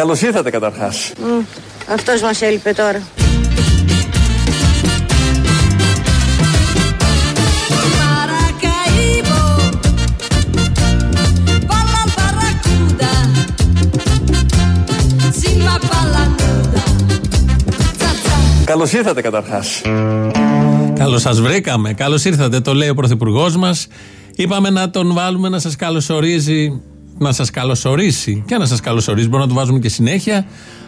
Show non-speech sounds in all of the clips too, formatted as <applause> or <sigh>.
Καλώς ήρθατε καταρχάς. Mm, Αυτός μας έλειπε τώρα. Καλώς ήρθατε καταρχάς. Καλώς σας βρήκαμε. Καλώς ήρθατε, το λέει ο Πρωθυπουργός μας. Είπαμε να τον βάλουμε να σας καλωσορίζει. Να σας καλωσορίσει και να σας καλωσορίζει. Μπορούμε να το βάζουμε και συνέχεια.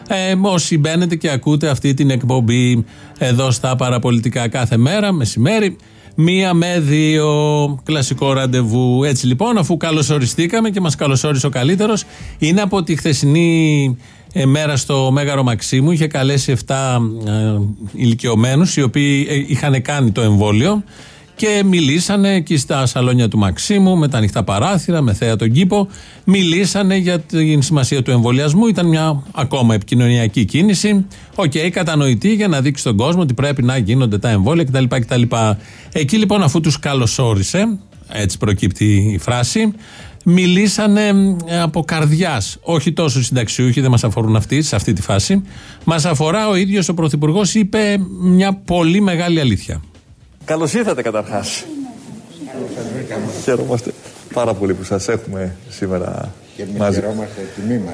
Ε, όσοι μπαίνετε και ακούτε αυτή την εκπομπή εδώ στα παραπολιτικά κάθε μέρα, μεσημέρι. Μία με δύο κλασικό ραντεβού. Έτσι λοιπόν, αφού καλωσοριστήκαμε και μας καλωσόρισε ο καλύτερος, είναι από τη χθεσινή ε, μέρα στο Μέγαρο Μαξίμου. Είχε καλέσει 7 ε, ηλικιωμένους, οι οποίοι ε, είχαν κάνει το εμβόλιο και μιλήσανε εκεί στα σαλόνια του Μαξίμου με τα ανοιχτά παράθυρα, με θέα τον κήπο. Μιλήσανε για την σημασία του εμβολιασμού. Ήταν μια ακόμα επικοινωνιακή κίνηση. OK, okay, κατανοητή για να δείξει τον κόσμο ότι πρέπει να γίνονται τα εμβόλια κτλ. κτλ. Εκεί λοιπόν, αφού τους καλωσόρισε, έτσι προκύπτει η φράση, μιλήσανε από καρδιάς. Όχι τόσο οι συνταξιούχοι, δεν μας αφορούν αυτοί σε αυτή τη φάση. Μας αφορά ο ίδιος ο Πρωθυπουργός, είπε μια πολύ μεγάλη αλήθεια. Καλώς ήρθατε καταρχάς. Χαίρομαστε πάρα πολύ που σας έχουμε σήμερα μαζί,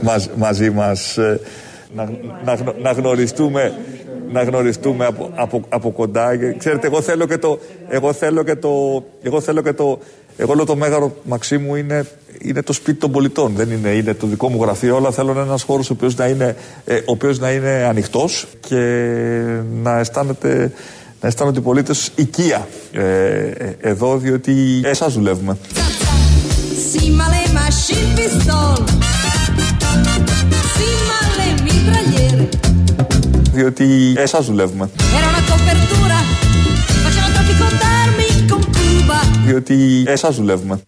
μας. μαζί μας. Ε, να, να, να, γνωριστούμε να γνωριστούμε από, από, από κοντά. Ξέρετε, εγώ θέλω και το. Εγώ θέλω και το. Εγώ θέλω και το. Εγώ λέω το μέγαρο Μαξίμου είναι, είναι το σπίτι των πολιτών. Δεν είναι, είναι το δικό μου γραφείο. Όλα θέλω ένας χώρος ο οποίος να είναι, ε, να είναι ανοιχτός και να αισθάνεται να αισθάνονται οι πολίτες οικία ε, ε, εδώ, διότι εσά δουλεύουμε. Διότι εσά δουλεύουμε. Διότι εσά δουλεύουμε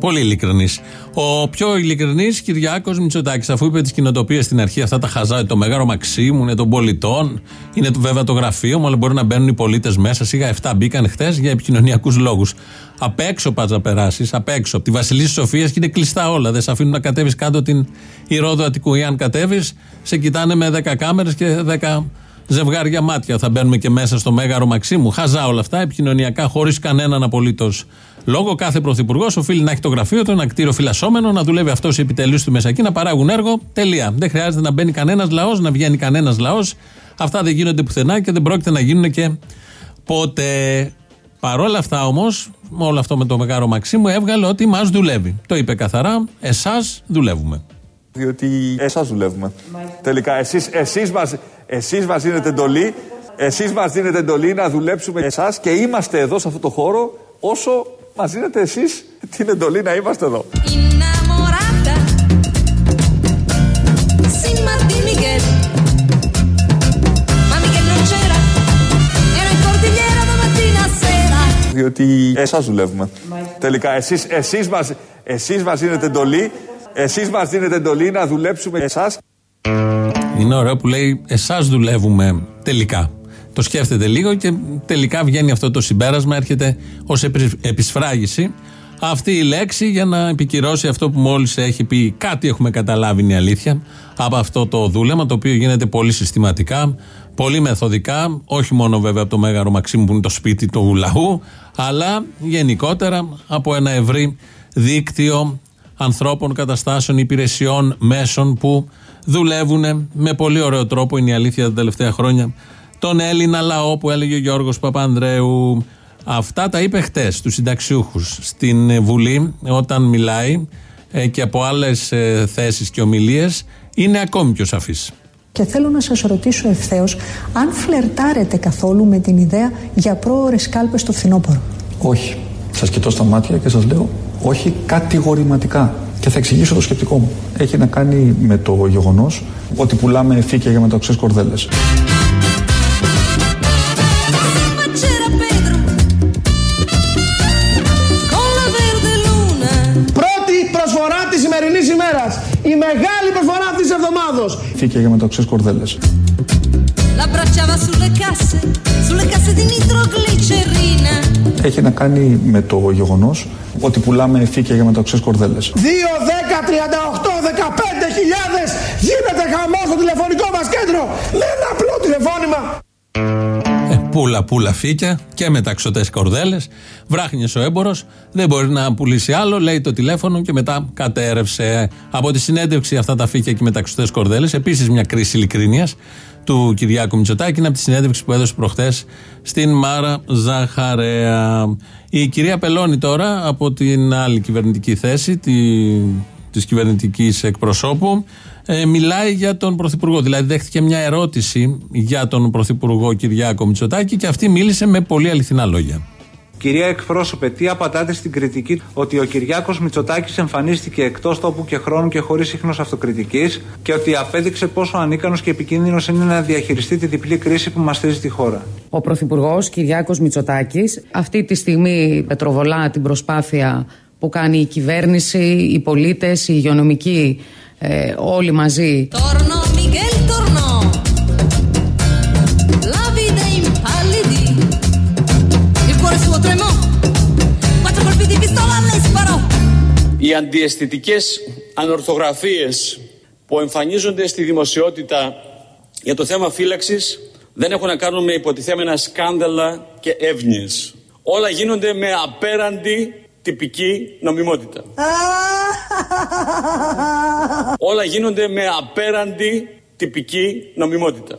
πολύ ειλικρινής. Ο πιο ειλικρινής Κυριάκος Μητσοτάκης, αφού είπε τις κοινοτοπίες στην αρχή, αυτά τα χαζά, το μεγάλο Μαξίμου, είναι των πολιτών, είναι βέβαια το γραφείο μου, αλλά μπορεί να μπαίνουν οι πολίτες μέσα. Σίγα 7 μπήκαν χθες για επικοινωνιακούς λόγους. Απ' έξω πας να περάσεις, απ' έξω. Από τη Βασιλή Σοφίας και είναι κλειστά όλα. Δεν σε αφήνουν να κατέβεις κάτω την Ηρόδο Αττικού. Ή αν κατέβεις, σε κοιτάνε με 10 κάμερες και 10 ζευγάρια μάτια. Θα μπαίνουμε και μέσα στο μέγαρο Μαξίμου. Χαζά όλα αυτά, επικοινωνιακά, χωρίς κανέναν απολύτως λόγο. Κάθε πρωθυπουργός οφείλει να έχει το γραφείο του, ένα κτίριο φυλασσόμενο, να δουλεύει αυτός οι επιτελείς του μέσα εκεί, να παράγουν έργο. Τελεία. Δεν χρειάζεται να μπαίνει κανένας λαός, να βγαίνει κανένας λαός. Αυτά δεν γίνονται πουθενά και δεν πρόκειται να γίνουν και ποτέ. Παρόλα αυτά όμως, με όλο αυτό με το μεγάλο Μαξίμου, έβγαλε ότι μας δουλεύει. Το είπε καθαρά, εσάς δουλεύουμε. Διότι εσάς δουλεύουμε. Τελικά, εσείς εσείς μας, εσείς μας δίνετε εντολή, εσείς μας δίνετε εντολή να δουλέψουμε εσάς και είμαστε εδώ σε αυτό το χώρο όσο μας δίνετε εσείς την εντολή να είμαστε εδώ. Διότι εσάς δουλεύουμε. Τελικά εσείς, εσείς, μας, εσείς μας δίνετε εντολή, εσείς μας δίνετε εντολή να δουλέψουμε εσάς. Είναι ωραίο που λέει εσάς δουλεύουμε τελικά. Το σκέφτεται λίγο και τελικά βγαίνει αυτό το συμπέρασμα, έρχεται ως επισφράγηση αυτή η λέξη για να επικυρώσει αυτό που μόλις έχει πει. Κάτι έχουμε καταλάβει, είναι η αλήθεια, από αυτό το δούλεμα, το οποίο γίνεται πολύ συστηματικά, πολύ μεθοδικά, όχι μόνο βέβαια από το Μέγαρο Μαξίμου που είναι το σπίτι του λαού, αλλά γενικότερα από ένα ευρύ δίκτυο ανθρώπων, καταστάσεων, υπηρεσιών, μέσων που δουλεύουν με πολύ ωραίο τρόπο, είναι η αλήθεια τα τελευταία χρόνια, τον Έλληνα λαό που έλεγε ο Γιώργος Παπανδρέου. Αυτά τα είπε χτες στους συνταξιούχους στην Βουλή όταν μιλάει ε, και από άλλες θέσεις και ομιλίες είναι ακόμη πιο σαφής. Και θέλω να σας ρωτήσω ευθέως αν φλερτάρετε καθόλου με την ιδέα για πρόορες κάλπες στο φθινόπωρο; Όχι. Σας κοιτώ στα μάτια και σας λέω όχι κατηγορηματικά. Και θα εξηγήσω το σκεπτικό μου. Έχει να κάνει με το γεγονός ότι πουλάμε φύκια για μεταξύ κορδέλες. Εβδομάδο. Φύκε για μεταξύ κορδέλες. Έχει να κάνει με το γεγονός ότι πουλάμε φύκια για μεταξύ κορδέλες. 2, 10, 38, 15 χιλιάδες γίνεται χαμός στο τηλεφωνικό μας κέντρο με ένα απλό τηλεφώνημα. Ε, πούλα, πούλα φύκια και μεταξωτέ κορδέλες. Βράχνιε ο έμπορο, δεν μπορεί να πουλήσει άλλο. Λέει το τηλέφωνο και μετά κατέρευσε. Από τη συνέντευξη αυτά τα φύκια και μεταξωτές κορδέλες, επίσης μια κρίση ειλικρίνειας του Κυριάκου Μητσοτάκη είναι από τη συνέντευξη που έδωσε προχθές στην Μάρα Ζαχαρέα. Η κυρία Πελώνη τώρα από την άλλη κυβερνητική θέση τη, της κυβερνητικής εκπροσώπου ε, μιλάει για τον Πρωθυπουργό. Δηλαδή δέχτηκε μια ερώτηση για τον Πρωθυπουργό Κυριάκο Μητσοτάκη και αυτή μίλησε με πολύ αληθινά λόγια. Κυρία Εκπρόσωπε, τι απαντάτε στην κριτική ότι ο Κυριάκος Μητσοτάκης εμφανίστηκε εκτός τόπου και χρόνου και χωρίς ίχνος αυτοκριτικής και ότι απέδειξε πόσο ανίκανος και επικίνδυνος είναι να διαχειριστεί τη διπλή κρίση που μας θέσει τη χώρα. Ο Πρωθυπουργός Κυριάκος Μητσοτάκης αυτή τη στιγμή πετροβολά την προσπάθεια που κάνει η κυβέρνηση, οι πολίτες, οι υγειονομικοί, ε, όλοι μαζί. Οι αντιαισθητικές ανορθογραφίες που εμφανίζονται στη δημοσιότητα για το θέμα φύλαξης δεν έχουν να κάνουν με υποτιθέμενα σκάνδαλα και εύνοιες. Όλα γίνονται με απέραντη τυπική νομιμότητα. <laughs> Όλα γίνονται με απέραντη τυπική νομιμότητα.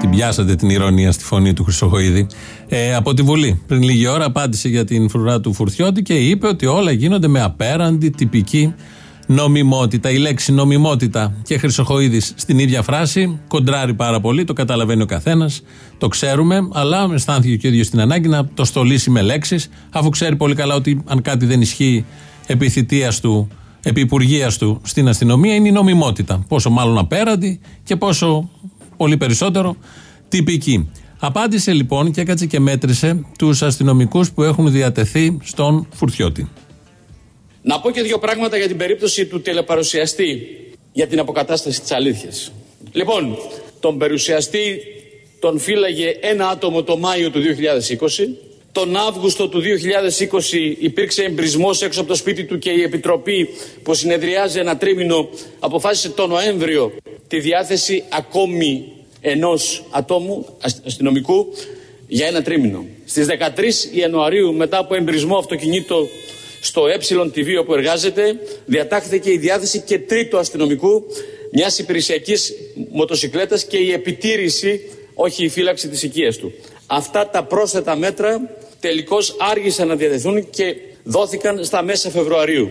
Την πιάσατε την ηρωνία στη φωνή του Χρυσοχοίδη. Ε, από τη Βουλή. Πριν λίγη ώρα απάντησε για την φρουρά του Φουρτιώτη και είπε ότι όλα γίνονται με απέραντη τυπική νομιμότητα. Η λέξη νομιμότητα και Χρυσοχοίδης στην ίδια φράση κοντράρει πάρα πολύ, το καταλαβαίνει ο καθένας, το ξέρουμε, αλλά αισθάνθηκε και ο ίδιος την ανάγκη να το στολίσει με λέξεις, αφού ξέρει πολύ καλά ότι αν κάτι δεν ισχύει επί θητείας του, επί υπουργείας του στην αστυνομία είναι η νομιμότητα. Πόσο μάλλον απέραντη και πόσο πολύ περισσότερο τυπική. Απάντησε λοιπόν και έκατσε και μέτρησε τους αστυνομικούς που έχουν διατεθεί στον Φουρτιώτη. Να πω και δύο πράγματα για την περίπτωση του τηλεπαρουσιαστή για την αποκατάσταση της αλήθειας. Λοιπόν, τον παρουσιαστή τον φύλαγε ένα άτομο το Μάιο του 2020. Τον Αύγουστο του 2020 υπήρξε εμπρισμός έξω από το σπίτι του και η Επιτροπή που συνεδριάζει ένα τρίμηνο αποφάσισε το Νοέμβριο τη διάθεση ακόμη ενός ατόμου αστυνομικού για ένα τρίμηνο. Στις 13 Ιανουαρίου μετά από εμπρισμό αυτοκινήτου στο ΕΤΒ όπου εργάζεται διατάχθηκε η διάθεση και τρίτου αστυνομικού μιας υπηρεσιακής μοτοσυκλέτας και η επιτήρηση, όχι η φύλαξη της οικίας του. Αυτά τα πρόσθετα μέτρα τελικώς άργησαν να διατεθούν και δόθηκαν στα μέσα Φεβρουαρίου.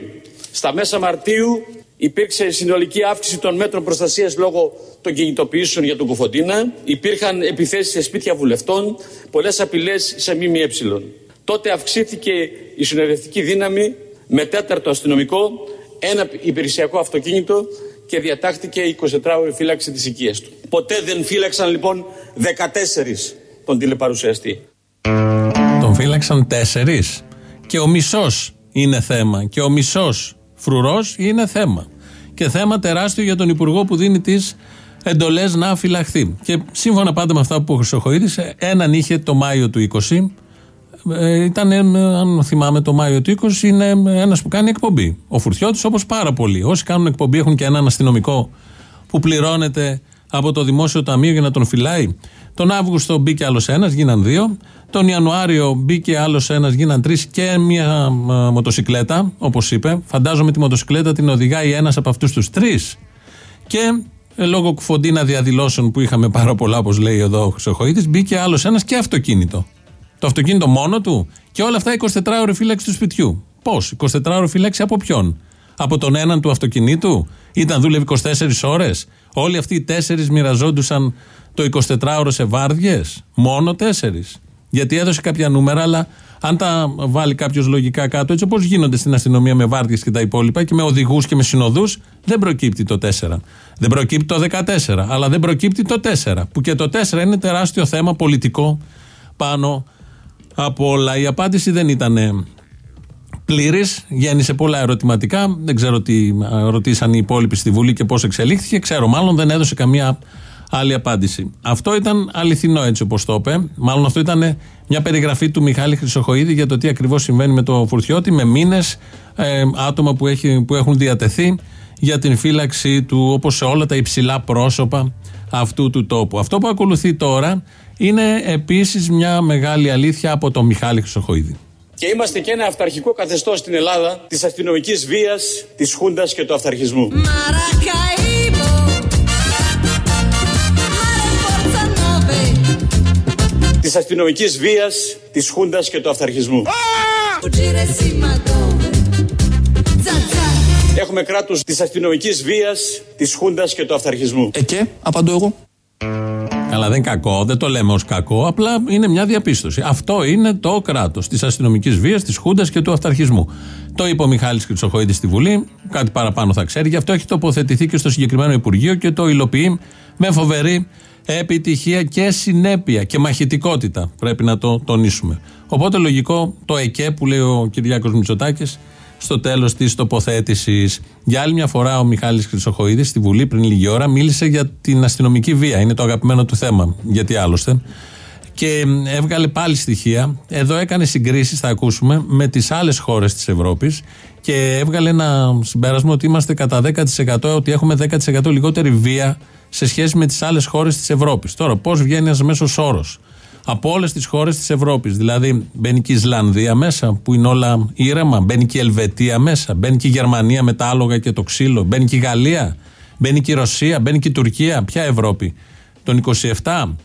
Στα μέσα Μαρτίου υπήρξε συνολική αύξηση των μέτρων προστασίας λόγω των κινητοποιήσεων για τον Κουφοντίνα. Υπήρχαν επιθέσεις σε σπίτια βουλευτών, πολλές απειλές σε ΜΜΕ. Τότε αυξήθηκε η συνοδευτική δύναμη με τέταρτο αστυνομικό, ένα υπηρεσιακό αυτοκίνητο και διατάχθηκε η 24ωρη φύλαξη της οικίας του. Ποτέ δεν φύλαξαν λοιπόν 14 τον τηλεπαρουσιαστή. Τον φύλαξαν τέσσερις και ο μισός είναι θέμα και ο μισός φρουρός είναι θέμα. Και θέμα τεράστιο για τον Υπουργό που δίνει τις εντολές να φυλαχθεί. Και σύμφωνα πάντα με αυτά που ο Χρυσοχοίδης, έναν είχε το Μάιο του 20 ε, ήταν, ε, αν θυμάμαι, το Μάιο του 20 είναι ένας που κάνει εκπομπή. Ο Φουρτιώτης, όπως πάρα πολλοί. Όσοι κάνουν εκπομπή έχουν και έναν αστυνομικό που πληρώνεται από το δημόσιο ταμείο για να τον φυλάει. Τον Αύγουστο μπήκε άλλος ένας, γίναν δύο. Τον Ιανουάριο μπήκε άλλος ένας, γίναν τρεις και μια μοτοσυκλέτα, όπως είπε. Φαντάζομαι τη μοτοσυκλέτα την οδηγάει ένας από αυτούς τους τρεις. Και ε, λόγω κουφοντίνα διαδηλώσεων που είχαμε πάρα πολλά, όπως λέει εδώ ο Χρυσοχοίδη, μπήκε άλλος ένας και αυτοκίνητο. Το αυτοκίνητο μόνο του και όλα αυτά 24 ώρε φύλαξη του σπιτιού. Πώς, 24 ώρε φύλαξη από ποιον, Από τον έναν του αυτοκινήτου, ήταν δούλευε 24 ώρες; Όλοι αυτοί οι τέσσερις μοιραζόντουσαν το 24ωρο σε βάρδιες. Μόνο τέσσερις. Γιατί έδωσε κάποια νούμερα, αλλά αν τα βάλει κάποιος λογικά κάτω, έτσι όπως γίνονται στην αστυνομία με βάρδιες και τα υπόλοιπα και με οδηγούς και με συνοδούς, δεν προκύπτει το 4. Δεν προκύπτει το 14, αλλά δεν προκύπτει το 4. Που και το 4 είναι τεράστιο θέμα πολιτικό πάνω από όλα. Η απάντηση δεν ήταν πλήρης, γέννησε πολλά ερωτηματικά. Δεν ξέρω τι ρωτήσαν οι υπόλοιποι στη Βουλή και πώς εξελίχθηκε. Ξέρω, μάλλον δεν έδωσε καμία άλλη απάντηση. Αυτό ήταν αληθινό έτσι όπως το είπε. Μάλλον αυτό ήταν μια περιγραφή του Μιχάλη Χρυσοχοίδη για το τι ακριβώς συμβαίνει με το Φουρτιώτη, με μήνες, ε, άτομα που, έχει, που έχουν διατεθεί για την φύλαξη του, όπως σε όλα τα υψηλά πρόσωπα αυτού του τόπου. Αυτό που ακολουθεί τώρα είναι επίσης μια μεγάλη αλήθεια από τον Μιχάλη Χρυσοχοίδη. Και είμαστε και ένα αυταρχικό καθεστώς στην Ελλάδα της αστυνομικής βίας, της Χούντας και του αυταρχισμού. Της αστυνομικής βίας, της Χούντας και του αυταρχισμού. Έχουμε κράτος της αστυνομικής βίας, της Χούντας και του αυταρχισμού. Ε και, απαντώ εγώ. Αλλά δεν είναι κακό, δεν το λέμε ως κακό, απλά είναι μια διαπίστωση. Αυτό είναι το κράτος της αστυνομικής βίας, της Χούντας και του αυταρχισμού. Το είπε ο Μιχάλης Χρυσοχοίδη στη Βουλή, κάτι παραπάνω θα ξέρει, γι' αυτό έχει τοποθετηθεί και στο συγκεκριμένο Υπουργείο και το υλοποιεί με φοβερή επιτυχία και συνέπεια και μαχητικότητα. Πρέπει να το τονίσουμε. Οπότε λογικό το ΕΚΕ που λέει ο Κυριάκος Μητσοτάκης στο τέλος της τοποθέτησης. Για άλλη μια φορά, ο Μιχάλης Χρυσοχοίδης στη Βουλή πριν λίγη ώρα μίλησε για την αστυνομική βία. Είναι το αγαπημένο του θέμα. Γιατί άλλωστε. Και έβγαλε πάλι στοιχεία. Εδώ έκανε συγκρίσεις, θα ακούσουμε, με τις άλλες χώρες της Ευρώπης και έβγαλε ένα συμπέρασμα ότι είμαστε κατά 10%, ότι έχουμε 10% λιγότερη βία σε σχέση με τις άλλες χώρες της Ευρώπης. Τώρα, πώς βγαίνει ένας μέσος όρος από όλες τις χώρες της Ευρώπης; Δηλαδή, μπαίνει και η Ισλανδία μέσα, που είναι όλα ήρεμα. Μπαίνει και η Ελβετία μέσα. Μπαίνει και η Γερμανία με τα άλογα και το ξύλο. Μπαίνει και η Γαλλία. Μπαίνει και η Ρωσία. Μπαίνει και η Τουρκία. Ποια Ευρώπη, των 27.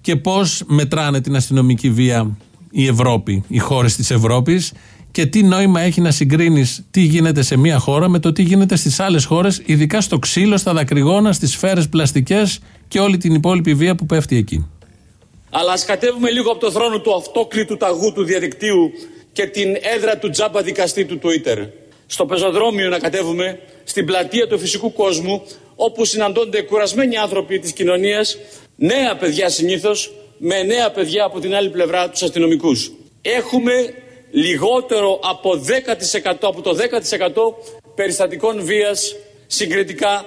Και πώς μετράνε την αστυνομική βία η Ευρώπη, οι χώρες της Ευρώπης; Και τι νόημα έχει να συγκρίνεις τι γίνεται σε μία χώρα με το τι γίνεται στις άλλες χώρες, ειδικά στο ξύλο, στα δακρυγόνα, στις σφαίρες πλαστικές και όλη την υπόλοιπη βία που πέφτει εκεί. Αλλά ας κατέβουμε λίγο από το θρόνο του αυτόκλητου ταγού του διαδικτύου και την έδρα του τζάμπα δικαστή του Twitter. Στο πεζοδρόμιο να κατέβουμε, στην πλατεία του φυσικού κόσμου, όπου συναντώνται κουρασμένοι άνθρωποι της κοινωνίας, νέα παιδιά συνήθως, με νέα παιδιά από την άλλη πλευρά τους αστυνομικούς. Έχουμε λιγότερο από 10% από το 10% περιστατικών βίας συγκριτικά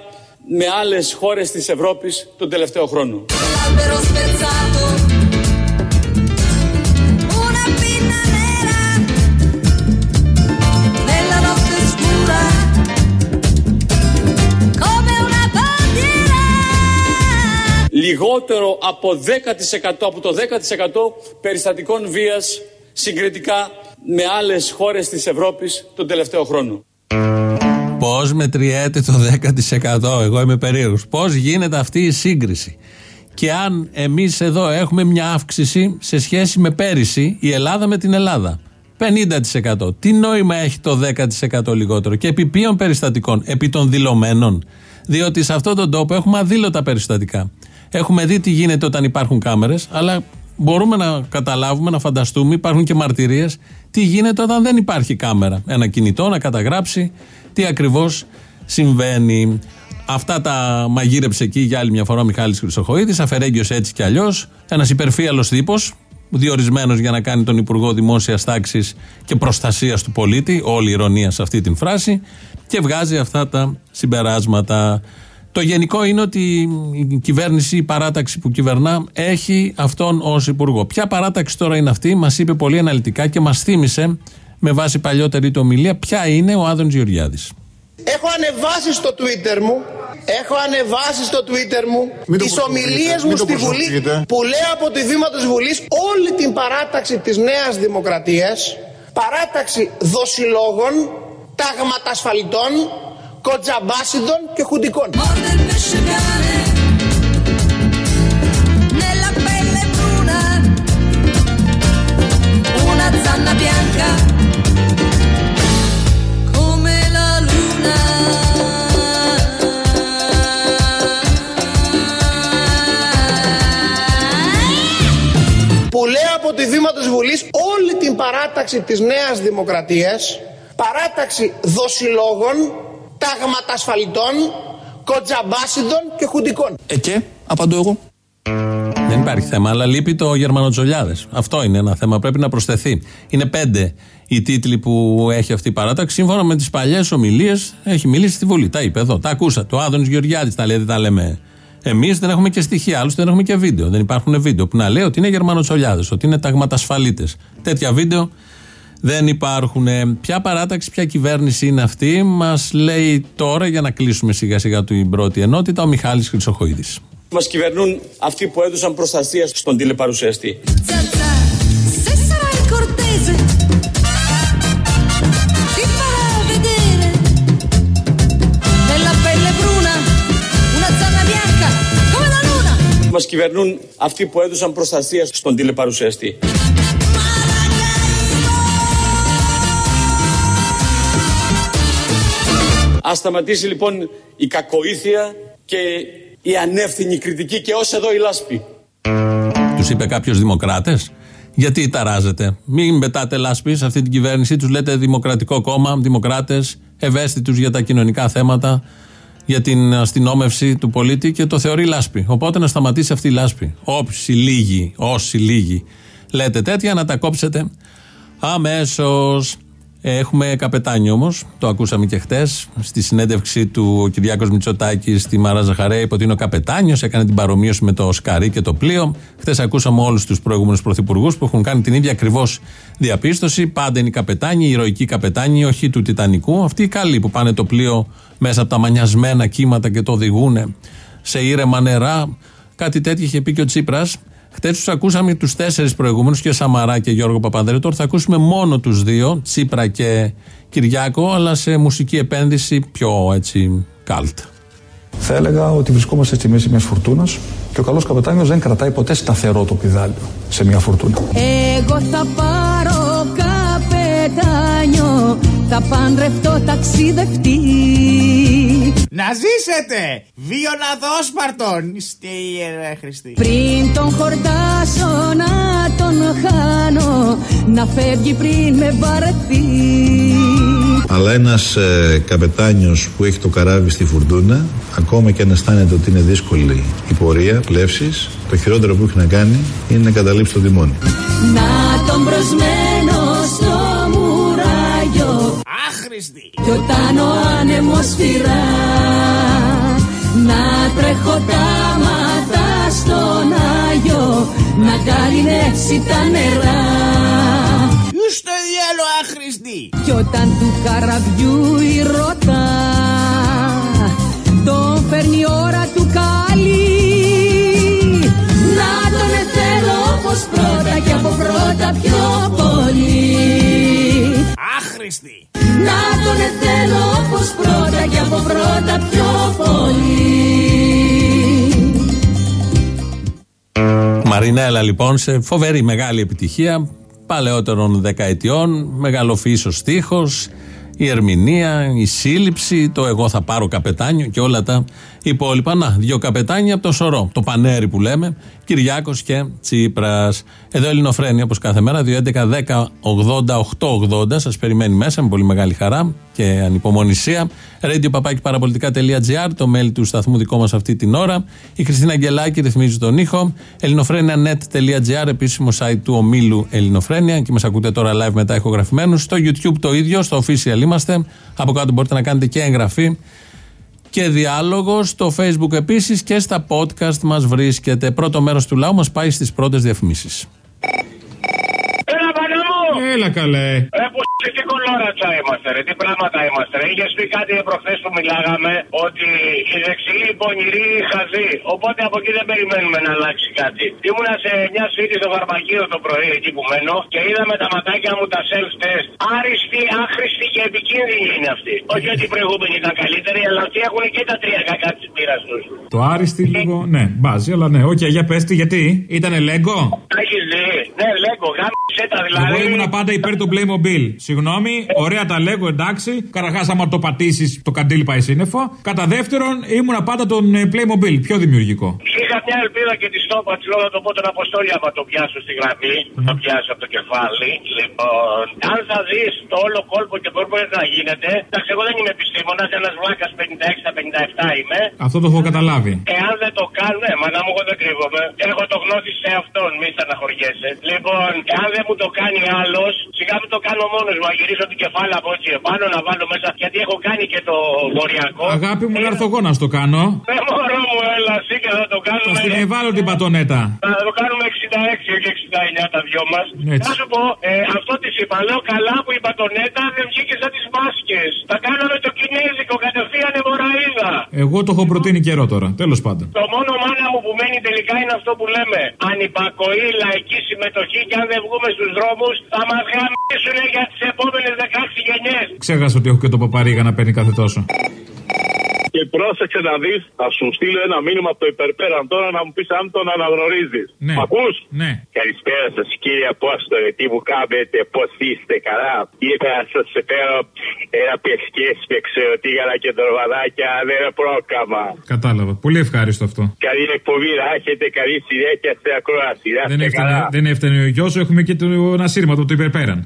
με άλλες χώρες της Ευρώπης τον τελευταίο χρόνο. λιγότερο από 10% από το 10% περιστατικών βίας συγκριτικά με άλλες χώρες της Ευρώπης τον τελευταίο χρόνο. Πώς μετριέται το 10% εγώ είμαι περίεργος. Πώς γίνεται αυτή η σύγκριση; Και αν εμείς εδώ έχουμε μια αύξηση σε σχέση με πέρυσι η Ελλάδα με την Ελλάδα. 50%. Τι νόημα έχει το 10% λιγότερο; Και επί ποιων περιστατικών, επί των δηλωμένων. Διότι σε αυτόν τον τόπο έχουμε αδήλωτα περιστατικά. Έχουμε δει τι γίνεται όταν υπάρχουν κάμερες, αλλά μπορούμε να καταλάβουμε, να φανταστούμε, υπάρχουν και μαρτυρίες, τι γίνεται όταν δεν υπάρχει κάμερα. Ένα κινητό να καταγράψει τι ακριβώς συμβαίνει. Αυτά τα μαγείρεψε εκεί για άλλη μια φορά ο Μιχάλης Χρυσοχοίδης, αφαιρέγγιος έτσι κι αλλιώς. Ένας υπερφύαλος τύπος, διορισμένος για να κάνει τον Υπουργό Δημόσιας Τάξης και Προστασίας του Πολίτη. Όλη η ηρωνία σε αυτή την φράση. Και βγάζει αυτά τα συμπεράσματα. Το γενικό είναι ότι η κυβέρνηση, η παράταξη που κυβερνά, έχει αυτόν ως υπουργό. Ποια παράταξη τώρα είναι αυτή, μας είπε πολύ αναλυτικά και μας θύμισε με βάση παλιότερη του ομιλία, ποια είναι ο Άδων Γεωργιάδης. Έχω ανεβάσει στο Twitter μου Έχω ανεβάσει στο Twitter μου τις ομιλίες μου στη Βουλή που λέω από τη βήμα της Βουλής όλη την παράταξη της Νέας Δημοκρατίας, παράταξη δοσιλόγων, τάγματασφαλιτών, κοτζαμπάσιδων και χουντικών. που λέει από τη βήμα της Βουλής όλη την παράταξη της Νέας Δημοκρατίας παράταξη δοσιλόγων τάγματασφαλιτών, κοτζαμπάσιδων και χουντικών. Ε και, απαντώ εγώ. Δεν υπάρχει θέμα, αλλά λείπει το Γερμανοτσολιάδες. Αυτό είναι ένα θέμα, πρέπει να προσθεθεί. Είναι πέντε οι τίτλοι που έχει αυτή η παράταξη. Σύμφωνα με τις παλιές ομιλίες, έχει μιλήσει στη Βουλή. Τα είπε εδώ, τα ακούσατε. Ο Άδωνης Γεωργιάδης τα λέει, δεν τα λέμε Εμείς δεν έχουμε και στοιχεία, άλλωστε δεν έχουμε και βίντεο. Δεν υπάρχουν βίντεο που να λέει ότι είναι Γερμανοτσολιάδες, ότι είναι ταγματασφαλίτε. Τέτοια βίντεο δεν υπάρχουν. Ποια παράταξη, ποια κυβέρνηση είναι αυτή, μας λέει τώρα για να κλείσουμε σιγά σιγά την πρώτη ενότητα ο Μιχάλης Χρυσοχοίδης. Μας κυβερνούν αυτοί που έδωσαν προστασία στον τηλεπαρουσιαστή. Μας κυβερνούν αυτοί που έδωσαν προστασία στον τηλεπαρουσιαστή. Ας σταματήσει λοιπόν η κακοήθεια και η ανεύθυνη κριτική και ως εδώ η λάσπη. Τους είπε κάποιος δημοκράτες; Γιατί ταράζετε; Μην πετάτε λάσπη σε αυτή την κυβέρνηση. Τους λέτε δημοκρατικό κόμμα, δημοκράτες, ευαίσθητους για τα κοινωνικά θέματα, για την αστυνόμευση του πολίτη και το θεωρεί λάσπη. Οπότε να σταματήσει αυτή η λάσπη. Όσοι λίγοι, όσοι λίγοι λέτε τέτοια να τα κόψετε αμέσως. Έχουμε καπετάνιο όμως, το ακούσαμε και χτες, στη συνέντευξη του ο Κυριάκος Μητσοτάκης στη Μαρά Ζαχαρέ, είπε ότι είναι ο καπετάνιος, έκανε την παρομοίωση με το σκαρί και το πλοίο. Χθε ακούσαμε όλους τους προηγούμενους πρωθυπουργούς που έχουν κάνει την ίδια ακριβώς διαπίστωση. Πάντα είναι οι καπετάνιοι, οι ηρωικοί καπετάνιοι, όχι του Τιτανικού. Αυτοί οι καλοί που πάνε το πλοίο μέσα από τα μανιασμένα κύματα και το οδηγούν σε ήρεμα νερά. Κάτι τέτοιο είχε πει και ο Τσίπρας Χτες τους ακούσαμε τους τέσσερις προηγούμενους, και Σαμαρά και Γιώργο Παπανδρέου. Τώρα θα ακούσουμε μόνο τους δύο, Τσίπρα και Κυριάκο, αλλά σε μουσική επένδυση πιο έτσι καλτ. Θα έλεγα ότι βρισκόμαστε στη μέση μιας φουρτούνας και ο καλός καπετάνιος δεν κρατάει ποτέ σταθερό το πιδάλιο σε μια φουρτούνα. Εγώ θα πάρω θα παντρευτώ ταξιδευτή. Να ζήσετε! Βιοναδόσπαρτον! Στη Χριστή. Πριν τον χορτάσω να τον χάνω, να φεύγει πριν με βαρεθεί. Αλλά ένας ε, καπετάνιος που έχει το καράβι στη φουρτούνα, ακόμα και αν αισθάνεται ότι είναι δύσκολη η πορεία, πλεύσης, το χειρότερο που έχει να κάνει είναι να καταλήψει το τιμόνι. Να τον προσμένω Άχρηστη! Κι όταν ο άνεμος φυρά Να τρέχω τα μάτα στον Άγιο Να καλυνεύσει τα νερά Στο διάλο άχρηστη! Κι όταν του καραβιού η ρωτά Τον φέρνει η ώρα του καλή Να τον θέλω όπως πρώτα και από πρώτα πιο πολύ Άχρηστη! Να τον θέλω όπως πρώτα και από πρώτα πιο πολύ. Μαρινέλα λοιπόν σε φοβερή μεγάλη επιτυχία παλαιότερων δεκαετιών, μεγαλοφύσος στίχος, η ερμηνεία, η σύλληψη, το εγώ θα πάρω καπετάνιο και όλα τα υπόλοιπα. Να, δύο καπετάνια από το σωρό, το πανέρι που λέμε, Κυριάκος και Τσίπρας. Εδώ Ελληνοφρένια όπως κάθε μέρα, 2.11.10.80.880, σας περιμένει μέσα με πολύ μεγάλη χαρά και ανυπομονησία. radio.parapolitica.gr, το mail του σταθμού δικό μας αυτή την ώρα. Η Χριστίνα Αγγελάκη ρυθμίζει τον ήχο. ελληνοφρένια.net.gr, επίσημο site του ομίλου Ελληνοφρένια και μας ακούτε τώρα live μετά ηχογραφημένους. Στο YouTube το ίδιο, στο official είμαστε. Από κάτω μπορείτε να κάνετε και εγγραφή και διάλογο. Στο facebook επίσης και στα podcast μας βρίσκεται. Πρώτο μέρος του λαού μας πάει στις πρώτες διαφημίσεις. Έλα καλέ. Ρε που τι κολόρατσα είμαστε, ρε. Τι πράγματα είμαστε, ρε. Είχες πει κάτι προχθές που μιλάγαμε ότι οι δεξιοί, οι πονηροί, οι χαζοί. Οπότε από εκεί δεν περιμένουμε να αλλάξει κάτι. Ήμουνα σε μια σπίτι στο φαρμακείο το πρωί εκεί που μένω και είδα με τα ματάκια μου τα self-test. Άριστοι, άχρηστοι και επικίνδυνοι είναι αυτοί. Όχι ότι οι προηγούμενοι ήταν καλύτεροι, αλλά αυτοί έχουν και τα τρία κακά της πείρας τους. Το άριστη λίγο, ναι, μπάζει, αλλά ναι. Όχι, για πέστη, γιατί. Ήτανε λέγκο. Έχεις δει. Ναι, λέγκο, γάμισε τα δηλαδή. Εγώ ήμουν πάντα υπέρ του Playmobil. Συγγνώμη, ωραία τα λέγω, εντάξει. Καταρχάς, άμα το πατήσεις, το καντήλι πάει σύννεφο. Κατά δεύτερον, ήμουν πάντα τον ε, Playmobil, πιο δημιουργικό. Είχα μια ελπίδα και τη στόπα της λόγω το πω τον Αποστόλη άμα το πιάσω στη γραμμή. Mm. Το πιάσω από το κεφάλι. Λοιπόν, αν θα δεις το όλο κόλπο και μπορεί να γίνεται. Εντάξει, εγώ δεν είμαι επιστήμονας, ένας βλάκας 56-57 είμαι. Αυτό το έχω καταλάβει. Εάν δεν το κάνω, ναι, μα να μου εγώ δεν κρύβομαι. Έχω το γνώση σε αυτόν, μη στεναχωριέσαι. Λοιπόν, λοιπόν, αν δεν μου το κάνει άλλος, σιγά μην το κάνω μόνος μου. Να γυρίσω την κεφάλα από έτσι επάνω, να βάλω μέσα. Γιατί έχω κάνει και το μοριακό. Αγάπη μου, να έρθω εγώ να στο κάνω. Ε, μωρό μου, έλα, εσύ και θα το κάνουμε. Θα στην ευάλω την πατονέτα. Θα το κάνουμε 66 και 69 τα δυο μας. Έτσι. Να σου πω, ε, αυτό της είπα. Λέω καλά που η πατονέτα δεν βγήκε σαν τις μάσκες. Θα κάναμε το κινέζικο κατευθείαν εμποραίδα. Εγώ το έχω προτείνει καιρό τώρα. Τέλος πάντων. Το μόνο μάνα μου που μένει τελικά είναι αυτό που λέμε. Ανυπακοή, λαϊκή συμμετοχή και αν δεν βγούμε στους δρόμους θα μας γαμίσουν για τις επόμενες 16 γενιές. Ξέχασα ότι έχω και το παπαρίγα να παίρνει κάθε τόσο. Και πρόσεξε να δεις, θα σου στείλω ένα μήνυμα από το υπερπέραν τώρα να μου πεις αν τον αναγνωρίζεις. Ναι. Μ' ακούς; Ναι. Καλησπέρα σας κύριε Απόστολε, τι μου κάνετε, πώς είστε καλά; Ήρθα να σας φέρω ένα πεσκέσι με ξεροτήγαλα και δρομαδάκια, δεν είναι πρόκαμα. Κατάλαβα. Πολύ ευχάριστο αυτό. Καλή εκπομπή να έχετε, καλή συνέχεια στην ακρόαση. Να Δεν είστε έφτανε, καλά. δεν έφτανε ο γιος, έχουμε και το, ένα σύρμα το, το υπερπέραν.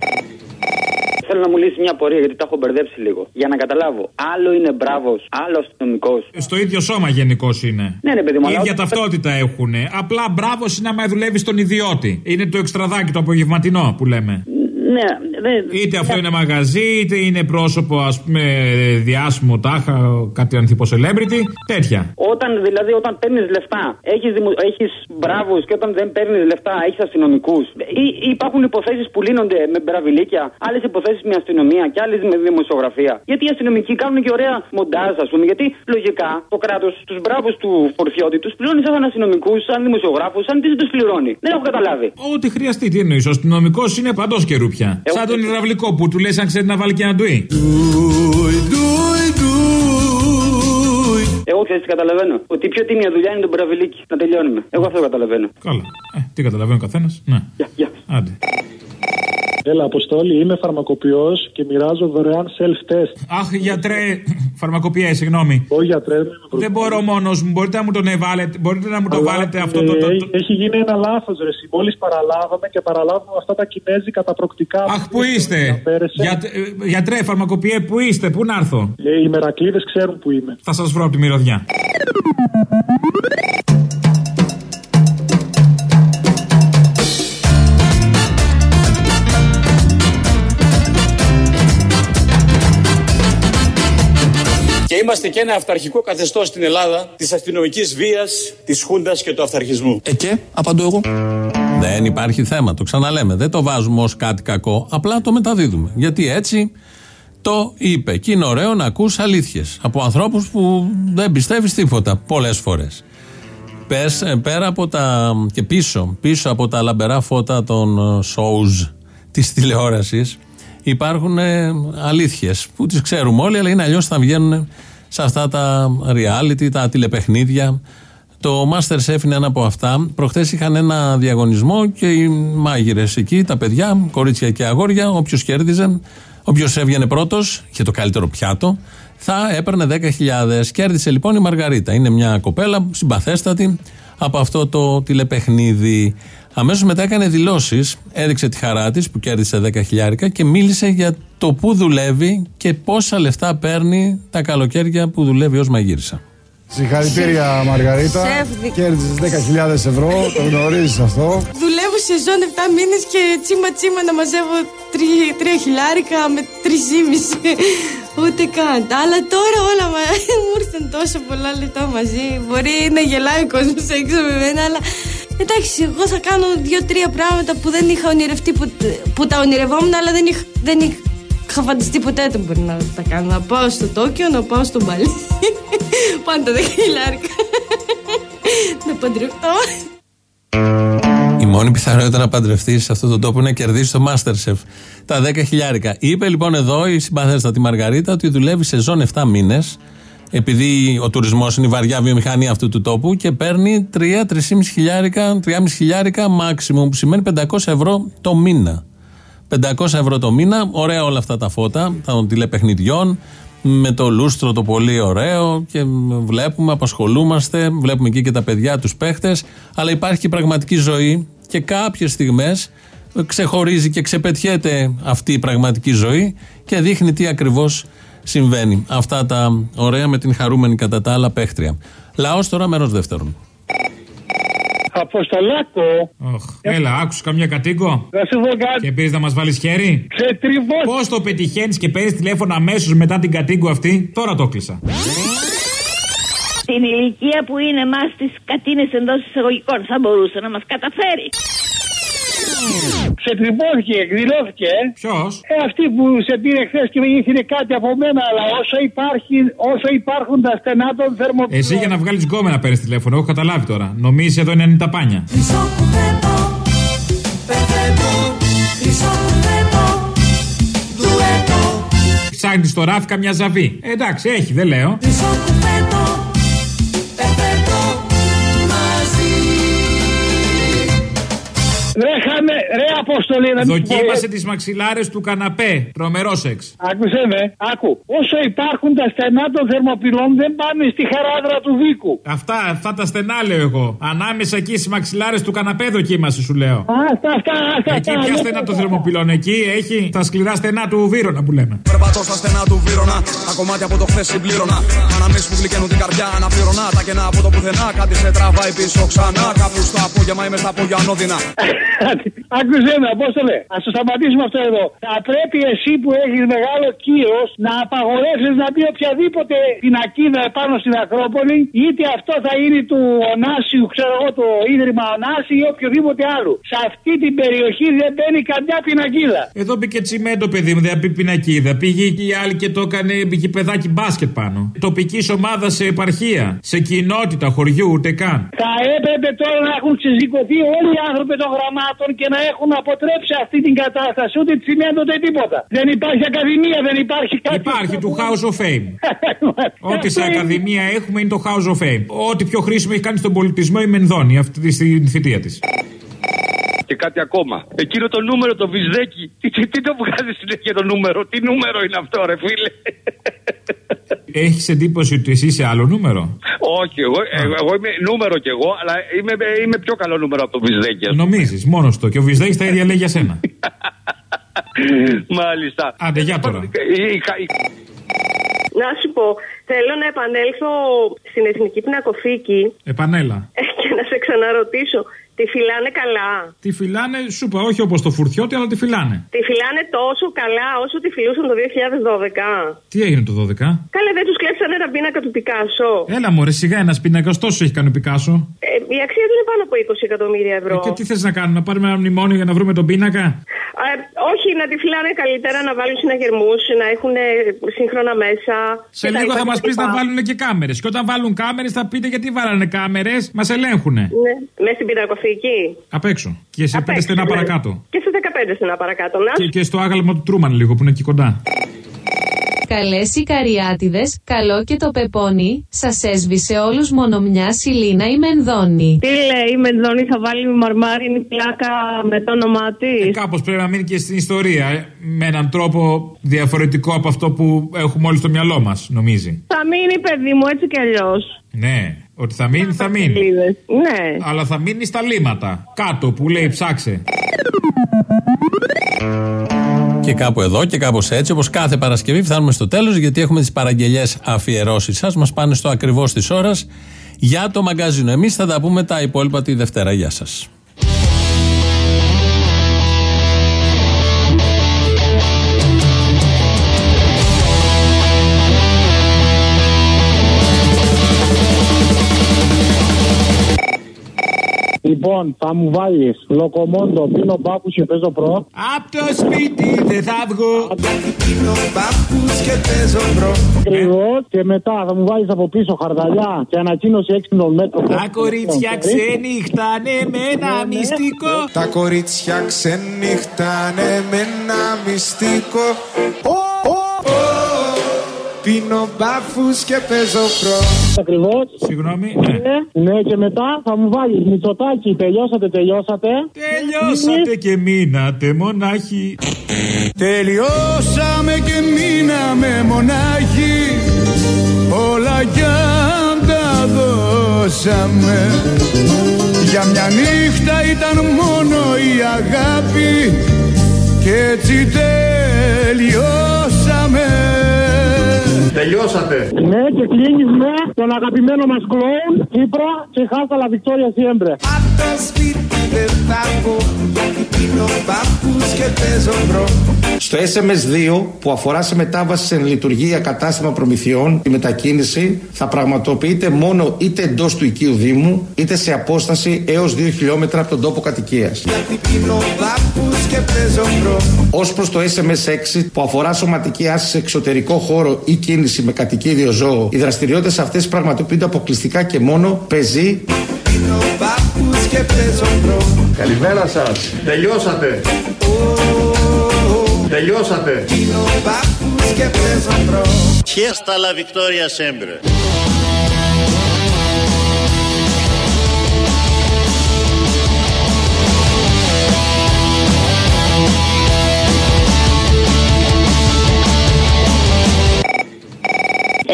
Θέλω να μου λύσει μια πορεία γιατί τα έχω μπερδέψει λίγο. Για να καταλάβω. Άλλο είναι μπράβος, άλλο αστυνομικός. Στο ίδιο σώμα γενικώς είναι. Ναι, ναι, παιδί μου, Η αλλά ίδια όταν- ταυτότητα έχουν. Απλά μπράβος είναι άμα δουλεύεις στον ιδιώτη. Είναι το εξτραδάκι το απογευματινό που λέμε. Ναι, ναι. Είτε αυτό είναι μαγαζί, είτε είναι πρόσωπο ας πούμε διάσημο τάχα, κάτι ανθιπο celebrity. Τέτοια. Όταν δηλαδή όταν παίρνεις λεφτά, έχεις δημο... έχεις μπράβους και όταν δεν παίρνεις λεφτά, έχεις αστυνομικούς. Υπάρχουν υποθέσεις που λύνονται με μπραβιλίκια, άλλες υποθέσεις με αστυνομία και άλλες με δημοσιογραφία. Γιατί οι αστυνομικοί κάνουν και ωραία μοντάζ, ας πούμε. Γιατί λογικά το κράτος τους μπράβους του φορφιώτη τους πληρώνει σαν αστυνομικούς, σαν δημοσιογράφους, σαν τι δεν τους πληρώνει. Δεν έχω καταλάβει. Ό,τι χρειαστεί, τι εννοείς. Ο αστυνομικός είναι παντός καιρού πια. Σαν τον υδραυλικό που του λες αν ξέρει να βάλει και ένα ντουί. Εγώ ξέρεις τι καταλαβαίνω; Ότι η πιο τίμια δουλειά είναι το μπραβιλίκι. Να τελειώνουμε. Εγώ αυτό καταλαβαίνω. Καλά. Ε, τι καταλαβαίνει ο καθένας; Ναι. Άντε. Έλα, Αποστόλη, είμαι φαρμακοποιός και μοιράζω δωρεάν self-test. Αχ, γιατρέ. Φαρμακοποιέ, συγγνώμη. Όχι, γιατρέ, είμαι Δεν μπορώ μόνος μου. Μπορείτε να μου τον βάλετε. Μπορείτε να μου το βάλετε αυτό το. το, το... Έχει γίνει ένα λάθος, ρε. Μόλις παραλάβαμε και παραλάβουμε αυτά τα κινέζικα τα προκτικά. Αχ, πού είστε; Για, ε, γιατρέ, φαρμακοποιέ, πού είστε, πού να έρθω; Ε, οι μερακλείδες ξέρουν που είμαι. Θα σας βρω από τη μυρωδιά. Είμαστε και ένα αυταρχικό καθεστώς στην Ελλάδα της αστυνομικής βίας, της Χούντας και του αυταρχισμού. Ε, και, απαντώ εγώ. Δεν υπάρχει θέμα, το ξαναλέμε. Δεν το βάζουμε ως κάτι κακό, απλά το μεταδίδουμε. Γιατί έτσι το είπε. Και είναι ωραίο να ακούς αλήθειες από ανθρώπους που δεν πιστεύεις τίποτα πολλές φορές. Πες, ε, πέρα από τα. και πίσω, πίσω από τα λαμπερά φώτα των ε, shows της τηλεόρασης, υπάρχουν ε, αλήθειες που τις ξέρουμε όλοι, αλλά είναι αλλιώς θα βγαίνουν σε αυτά τα reality, τα τηλεπαιχνίδια. Το Masterchef είναι ένα από αυτά. Προχθές είχαν ένα διαγωνισμό και οι μάγειρες εκεί, τα παιδιά, κορίτσια και αγόρια, όποιος κέρδιζε, όποιος έβγαινε πρώτος, είχε το καλύτερο πιάτο, θα έπαιρνε 10.000. Κέρδισε λοιπόν η Μαργαρίτα. Είναι μια κοπέλα συμπαθέστατη από αυτό το τηλεπαιχνίδι. Αμέσως μετά έκανε δηλώσεις, έδειξε τη χαρά της που κέρδισε 10.000 και μίλησε για το πού δουλεύει και πόσα λεφτά παίρνει τα καλοκαίρια που δουλεύει ως μαγείρισα. Συγχαρητήρια Μαργαρίτα. Σεφ, Κέρδισες 10.000 ευρώ, το γνωρίζεις αυτό. Δουλεύω σε ζώνη 7 μήνες και τσίμα τσίμα να μαζεύω 3 χιλιάρικα με 3,5. Ούτε καν. Αλλά τώρα όλα μα... <laughs> μου ήρθαν τόσο πολλά λεπτά μαζί. Μπορεί να γελάει ο κόσμος έξω με μένα, αλλά εντάξει, εγώ θα κάνω δύο-τρία πράγματα που δεν είχα ονειρευτεί, που, που τα ονειρευόμουν, αλλά δεν είχα, δεν είχα φανταστεί ποτέ δεν μπορεί να τα κάνω. Να πάω στο Τόκιο, να πάω στο Μπαλί. <laughs> Πάντα 10 χιλιάρικα. <laughs> να παντρευτώ. Η μόνη πιθανότητα να παντρευτείς σε αυτόν τον τόπο είναι να κερδίσεις το Masterchef. Τα 10 χιλιάρικα. Είπε λοιπόν εδώ η συμπαθέστατη Μαργαρίτα ότι δουλεύει σε ζώνη 7 μήνες. Επειδή ο τουρισμός είναι η βαριά βιομηχανία αυτού του τόπου και παίρνει 3-3,5 χιλιάρικα, 3,5 χιλιάρικα maximum, που σημαίνει 500 ευρώ το μήνα. 500 ευρώ το μήνα, ωραία όλα αυτά τα φώτα των τηλεπαιχνιδιών, με το λούστρο το πολύ ωραίο και βλέπουμε, απασχολούμαστε, βλέπουμε εκεί και τα παιδιά, τους παίχτες, αλλά υπάρχει και πραγματική ζωή και κάποιες στιγμές ξεχωρίζει και ξεπετιέται αυτή η πραγματική ζωή και δείχνει τι ακριβώς συμβαίνει. Αυτά τα ωραία με την χαρούμενη κατά τα άλλα παίχτρια. Λαός τώρα μέρος δεύτερον. Αποστολάκο. Οχ, Έλα, άκουσες καμιά κατοίκο; Να σου πω κάτι. Και πει να μας βάλεις χέρι; Ξετριβώς. Πώς το πετυχαίνεις και παίρνεις τηλέφωνο αμέσως μετά την κατοίκο αυτή; Τώρα το κλείσα. Στην ηλικία που είναι εμά τις κατίνες εντός εισαγωγικών θα μπορούσε να μας καταφέρει. Ξετριβώθηκε, εκδηλώθηκε. Ποιος; Ε, αυτή που σε πήρε χθες και με ήθελε κάτι από μένα, αλλά όσο, υπάρχει, όσο υπάρχουν τα στενά των θερμοκρασίων. Εσύ για να βγάλεις γκόμενα παίρνεις τηλέφωνο, έχω καταλάβει τώρα. Νομίζεις εδώ είναι τα πάνια. Ψάχνεις στο ράφι καμιά ζαβή. Ε, εντάξει, έχει, δεν λέω. Χαμε, ρε αποστολή να μην Δοκίμασε τις μαξιλάρες του καναπέ. Τρομερός σεξ. Άκουσε με, άκου. Όσο υπάρχουν τα στενά των θερμοπυλών δεν πάνε στη χαράδρα του δίκου. Αυτά, αυτά τα στενά λέω εγώ. Ανάμεσα εκεί στις μαξιλάρες του καναπέ δοκίμασε, σου λέω. Α, αυτά, αυτά, αυτά. Εκεί αυτά, ποια ναι. στενά των θερμοπυλών, εκεί έχει τα σκληρά στενά του Βύρονα που λέμε. Περπατώ στα στενά του Βύρονα. Τα κομμάτια από το χθες συμπλήρωνα. Αναμνήσεις που γλυκαίνουν την καρδιά αναπληρωνα. Τα κενά από το πουθενά. Κάτι σε τραβάει πίσω ξανά. Κάπου στα απόγευμα είμαι στα απόγεια ανώδυνα. <laughs> Άκουσε με, πώ το λέει. Α το σταματήσουμε αυτό εδώ. Θα πρέπει εσύ που έχεις μεγάλο κύρος να απαγορεύσεις να μπει οποιαδήποτε πινακίδα επάνω στην Ακρόπολη, είτε αυτό θα είναι του Ωνάσιου, ξέρω εγώ, το ίδρυμα Ωνάση ή οποιοδήποτε άλλο. Σε αυτή την περιοχή δεν μπαίνει καμιά πινακίδα. Εδώ μπήκε τσιμέντο, παιδί μου, δεν πει πινακίδα. Πήγε και η άλλη και το έκανε παιδάκι μπάσκετ πάνω. Τοπική ομάδα σε επαρχία, σε κοινότητα χωριού, ούτε καν. Θα έπρεπε τώρα να έχουν ξεζικωθεί όλοι οι άνθρωποι των γραμμάτων και να έχουν αποτρέψει αυτή την κατάσταση. Ούτε τσιμέντο ούτε τίποτα. Δεν υπάρχει ακαδημία, δεν υπάρχει κάτι. Υπάρχει του House of Fame. <laughs> Ό,τι σε ακαδημία έχουμε είναι το House of Fame. Ό,τι πιο χρήσιμο έχει κάνει στον πολιτισμό η Μενδώνη αυτή τη στην θητεία της. Και κάτι ακόμα. Εκείνο το νούμερο, το βυζδέκι. Τι, τι, τι το βγάζει συνέχεια το νούμερο; Τι νούμερο είναι αυτό, ρε φίλε; Έχεις εντύπωση ότι εσύ είσαι άλλο νούμερο; Όχι, εγώ, εγώ, εγώ είμαι νούμερο κι εγώ, αλλά είμαι, είμαι πιο καλό νούμερο από το βυζδέκι. ας πούμε. Νομίζεις μόνος το. Και ο Βυζδέκη τα ίδια λέει για σένα. <laughs> Μάλιστα. Άντε, για τώρα. Είχα- είχα- Να σου πω, θέλω να επανέλθω στην Εθνική Πινακοθήκη Επανέλα. και να σε ξαναρωτήσω. Τη φυλάνε καλά. Τη φυλάνε, σου είπα, όχι όπως το φουρτιώτη, αλλά τη φυλάνε. Τη φυλάνε τόσο καλά όσο τη φιλούσαν το 2012. Τι έγινε το 12. Καλά, δεν τους κλέψανε ένα πίνακα του Πικάσο. Έλα μωρέ, σιγά ένας πίνακας, τόσο έχει κάνει ο Πικάσο. Ε, η αξία του είναι πάνω από 20 εκατομμύρια ευρώ. Και τι θες να κάνουμε, να πάρουμε ένα μνημόνιο για να βρούμε τον πίνακα; Ε, όχι, να τη φυλάνε καλύτερα, να βάλουν συναγερμούς, να έχουν ε, σύγχρονα μέσα. Σε λίγο θα μας πεις να βάλουν και κάμερες. Και όταν βάλουν κάμερες θα πείτε γιατί βάλανε κάμερες, μας ελέγχουνε. Ναι, μέσα στην πινακοθήκη. Απ' έξω. Και σε Απ' πέντε έξω, στενά ναι. παρακάτω. Και σε 15 στενά παρακάτω. Να Και, και στο άγαλμα του Τρούμαν λίγο που είναι εκεί κοντά. Καλές οι καριάτιδες, καλό και το πεπόνι, σας έσβησε όλους μόνο μια σιλίνα η Μενδώνη. Τι λέει, η Μενδώνη θα βάλει μαρμάρινη πλάκα με το όνομά της. Ε, Κάπως πρέπει να μείνει και στην ιστορία. ε, με έναν τρόπο διαφορετικό από αυτό που έχουμε όλοι στο μυαλό μας, νομίζει. Θα μείνει, παιδί μου, έτσι κι αλλιώς. Ναι, ότι θα μείνει, θα μείνει. Ναι. Αλλά θα μείνει στα λίματα. Κάτω που λέει ψάξε. Και κάπου εδώ και κάπως έτσι, όπως κάθε Παρασκευή, φτάνουμε στο τέλος γιατί έχουμε τις παραγγελίε αφιερώσεις σας. Μας πάνε στο ακριβώς της ώρας για το μαγκαζίνο. Εμείς θα τα πούμε τα υπόλοιπα τη Δευτέρα. Γεια σας. Λοιπόν, θα μου βάλεις λοκομόντο, πίνω μπάπου και παίζω προ. Απ' το σπίτι δεν θα βγω. Πίνω μπάπου και παίζω προ. Ακριβώς και μετά θα μου βάλεις από πίσω χαρδαλιά και ανακοίνωση έξυπνων μέτρων. Τα κορίτσια ξενύχτανε με ένα μυστικό. Τα κορίτσια ξενύχτανε με ένα μυστικό Ω, ω, ω, Πίνω μπάφους και παίζω προ Ακριβώς. Συγγνώμη, ναι. Ναι, και μετά θα μου βάλεις μυτσοτάκι. Τελειώσατε, τελειώσατε. Τελειώσατε και μείνατε μονάχοι. Τελειώσαμε και μείναμε μονάχοι Όλα για τα δώσαμε Για μια νύχτα ήταν μόνο η αγάπη Και έτσι τελειώσαμε Τελειώσατε. Ναι, και κλείνεις με τον αγαπημένο μας κλόουν Κύπρα και χάσαλα Βικτόρια Σιέμπρε. Απ' το σπίτι δεν θα βγω γιατί πίνω παππούς και παίζω μπρο. Στο SMS2 που αφορά σε μετάβαση σε λειτουργία κατάστημα προμηθειών, η μετακίνηση θα πραγματοποιείται μόνο είτε εντός του οικείου Δήμου, είτε σε απόσταση έως 2 χιλιόμετρα από τον τόπο κατοικίας. Γιατί πίνω παππούς και παίζω μπρο. Ω προς το SMS6 που αφορά σωματική άσκηση σε εξωτερικό χώρο ή κίνηση με κατοικίδιο ζώο, οι δραστηριότητες αυτές πραγματοποιούνται αποκλειστικά και μόνο πεζή, Πίνω μπάφους και παίζω Pro. Καλημέρα σας. Τελειώσατε. Τελειώσατε. Πίνω μπάφους και παίζω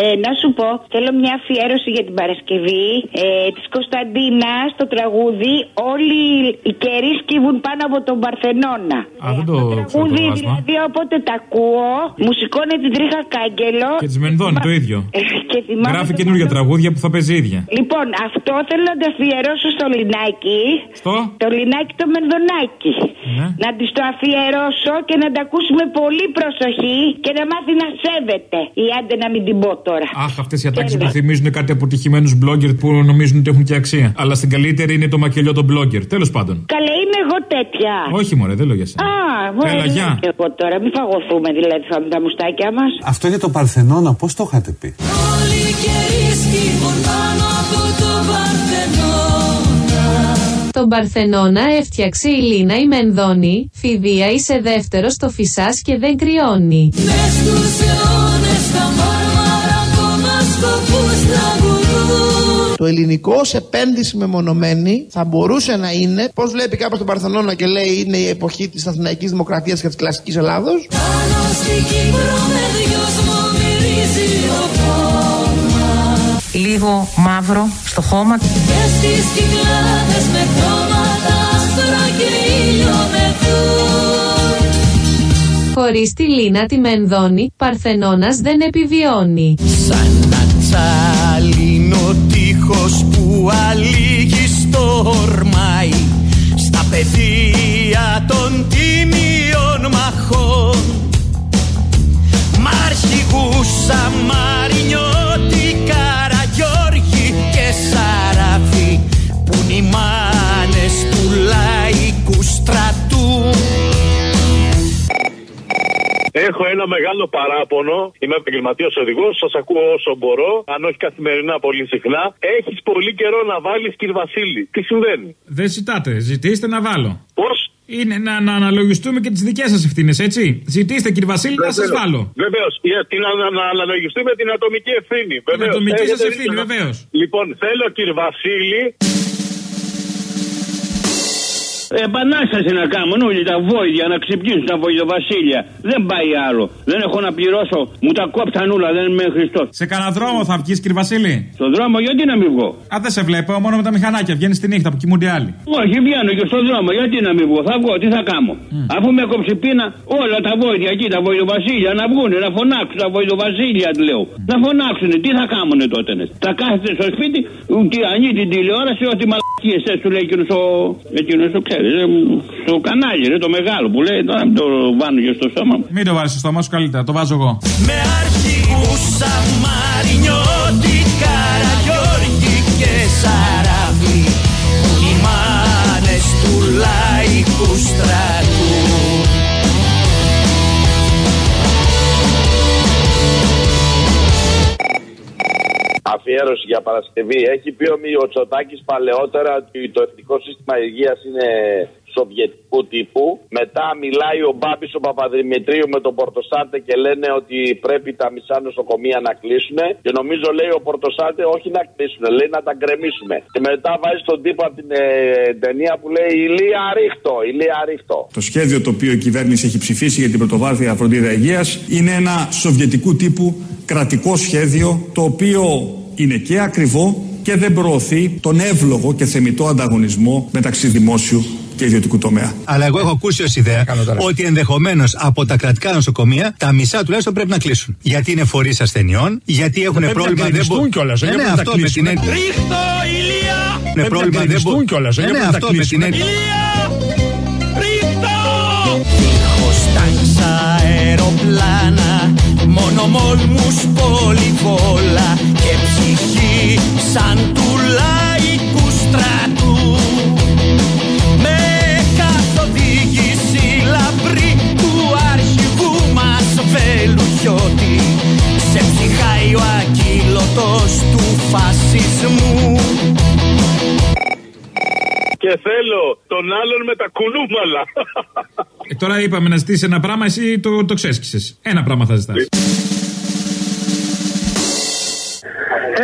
Ε, να σου πω, θέλω μια αφιέρωση για την Παρασκευή ε, της Κωνσταντίνα στο τραγούδι. Όλοι οι καιροί σκύβουν πάνω από τον Παρθενώνα. Α, δεν το ξέρω το Τραγούδι άσμα. δηλαδή όποτε τα ακούω, μου σηκώνει την τρίχα κάγκελο. Και της Μενδώνη το ίδιο. Ε, <laughs> και θυμάμαι Γράφει το- καινούργια τραγούδια που θα παίζει ίδια. Λοιπόν, αυτό θέλω να το αφιερώσω στο λινάκι. Στο; Το λινάκι το μενδονάκι. Ναι. Να της το αφιερώσω και να τα ακούσουμε πολύ προσοχή και να μάθει να σέβεται. Ή άντε να μην την πω τώρα. Αχ, αυτές οι ατάξεις που θυμίζουν κάτι αποτυχημένους blogger που νομίζουν ότι έχουν και αξία. Αλλά στην καλύτερη είναι το μακελιό των blogger. Τέλος πάντων. Καλέ, είμαι εγώ τέτοια. Όχι, μωρέ, δεν λέω για σένα. Α, μωρέ, Έλα, δεν γεια. είμαι εγώ τώρα. Μην φαγωθούμε δηλαδή θα με τα μουστάκια μας. Αυτό για το Παρθενώνα, πώς το είχατε πει; Όλοι οι καιροί σκύβουν πάνω από το Παρθενώνα. Τον Παρθενώνα έφτιαξε η Λίνα η Μενδώνη, φιδία είσαι δεύτερος στο φυσάς και δεν κρυώνει. Μες στους αιώνες Το ελληνικό ως επένδυση μεμονωμένη θα μπορούσε να είναι, πώς βλέπει κάποιος τον Παρθενώνα και λέει είναι η εποχή της Αθηναϊκής Δημοκρατίας και της κλασικής Ελλάδος. Πάνω στην Κύπρο με δυόσμο μυρίζει ο χώμα. Λίγο μαύρο στο χώμα. Και στις κυκλάδες με χρώματα άσπρα και ήλιο μεθούν. Χωρίς τη Λίνα τη Μενδώνη, Παρθενώνας δεν επιβιώνει. Σαν να τσάλινο ένα μεγάλο παράπονο. Είμαι επαγγελματίας οδηγός. Σας ακούω όσο μπορώ. Αν όχι καθημερινά, πολύ συχνά. Έχεις πολύ καιρό να βάλεις κύριε Βασίλη. Τι συμβαίνει; Δεν ζητάτε, ζητήστε να βάλω. Πώς; Είναι να, να αναλογιστούμε και τις δικές σας ευθύνες, έτσι. Ζητήστε, κύριε Βασίλη, να σας βάλω. Βεβαίως. Την να, να αναλογιστούμε την ατομική ευθύνη. Την Βεβαίως. ατομική Έχετε σας ευθύνη, δίκιο. βεβαίως. Λοιπόν, θέλω κύριε Βασίλη. Επανάσταση να κάνουν όλοι τα βόηδια να ξυπνήσουν τα βοηδοβασίλεια. Δεν πάει άλλο. Δεν έχω να πληρώσω. Μου τα κόψαν όλα. Δεν είμαι Χριστός. Σε κανένα δρόμο θα βγεις, κύριε Βασίλη; Στον δρόμο γιατί να μην βγω; Α, δεν σε βλέπω, μόνο με τα μηχανάκια. Βγαίνεις τη νύχτα που κοιμούνται άλλοι. Όχι, βγαίνω και στον δρόμο. Γιατί να μην βγω; Θα βγω. Τι θα κάνω; Αφού με κόψει πείνα όλα τα βόηδια εκεί, τα βοηδοβασίλεια να βγούνε, να φωνάξουν τα βοηδοβασίλεια, του λέω. Να φωνάξουν. Τι θα κάνουν τότε. Θα κάθεται στο σπίτι, και ανοίγει την τηλεόραση, ό,τι μαλακίες του λέει εκείνος ο. Εκείνος το ξέρεις. Ε, Στο κανάλι, ρε, το μεγάλο που λέει. Τώρα μην το βάνω και στο στόμα μου. Μην το βάλεις στο στόμα σου καλύτερα, το βάζω εγώ. Με αρχηγούς Σαμαρινιώτη, Καραγιώργη και Σαράφη Αφιέρωση για Παρασκευή. Έχει πει ο Μιωτσοτάκη παλαιότερα ότι το εθνικό σύστημα υγείας είναι σοβιετικού τύπου. Μετά μιλάει ο Μπάμπης ο Παπαδημητρίου με τον Πορτοσάτε και λένε ότι πρέπει τα μισά νοσοκομεία να κλείσουν. Και νομίζω λέει ο Πορτοσάτε όχι να κλείσουν, λέει να τα γκρεμίσουμε. Και μετά βάζει τον τύπο από την ε, ταινία που λέει Ηλία ρίχτο, Ηλία ρίχτο. Το σχέδιο το οποίο η κυβέρνηση έχει ψηφίσει για την πρωτοβάθμια φροντίδα υγείας είναι ένα σοβιετικού τύπου κρατικό σχέδιο το οποίο είναι και ακριβό και δεν προωθεί τον εύλογο και θεμητό ανταγωνισμό μεταξύ δημόσιου και ιδιωτικού τομέα. Αλλά εγώ έχω ακούσει ως ιδέα ότι ενδεχομένως από τα κρατικά νοσοκομεία τα μισά τουλάχιστον πρέπει να κλείσουν. Γιατί είναι φορείς ασθενειών, γιατί έχουν πρέπει πρόβλημα. να κλειστούν κιόλας, Ναι, δεν ναι, πρέπει να αυτό με την κλείσουν. έννοια. Ρίχτω ηλία Είναι Πρέπει πρόβλημα. να δεν κλειστούν μπο- κιόλας, Ναι, δεν ναι, πρέπει να αυτό με την κλείσουν. έννοια. Ρίχτω Δίχως αεροπλάνα Μόνο μόλμους πολυβόλα Και ψυχή σαν του λαϊκού στρατού Με καθοδήγηση λαμπρή Του αρχηγού μας Βελουχιώτη Σε ψυχάει ο ακύλωτος του φασισμού Και θέλω τον άλλον με τα κουνούμαλα. Ε, τώρα είπαμε να ζητήσεις ένα πράγμα, εσύ το, το ξέσκησε. Ένα πράγμα θα ζητάς.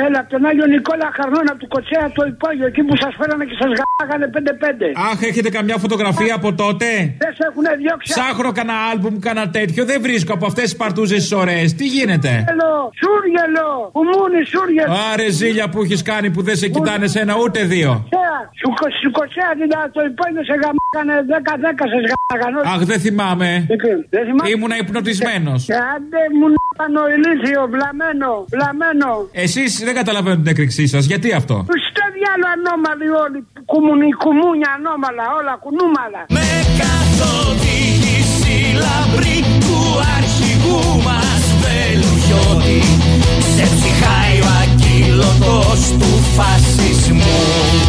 Έλα, τον Άγιο Νικόλα Χαρνών από του Κοτσέα το υπόγειο, εκεί που σας φέρανε και σας γάγανε 5-5. Αχ, έχετε καμιά φωτογραφία από τότε; Δεν σε έχουν διώξει. Ψάχνω κανένα άλμπουμ, κανένα τέτοιο. Δεν βρίσκω από αυτές τις παρτούζες τις ωραίες. Τι γίνεται; Σούργελο, σούργελο, κουμούνι, σούργελο. Άρε ζήλια που έχεις κάνει που δεν σε κοιτάνε σε ένα ούτε δύο. Κοτσέα, Σου, κο- σου κοτσέα την το υπόγειο σε γαμάγανε 10-10 σε γαμάγανε. Αχ, δεν θυμάμαι. Δεν θυμάμαι. Ήμουνα υπνοτισμένος. Και άντε μου πάνω ηλίθιο, βλαμμένο, βλαμμένο. Εσείς δεν καταλαβαίνω την έκρηξή σας. Γιατί αυτό; Στο διάλογο ανώμαλοι όλοι, κουμουνι, κουμούνια ανώμαλα, όλα κουνούμαλα. Με καθοδήγηση λαμπρή του αρχηγού μας Βελουχιώτη Σε ψυχάει ο ακύλωτος του φασισμού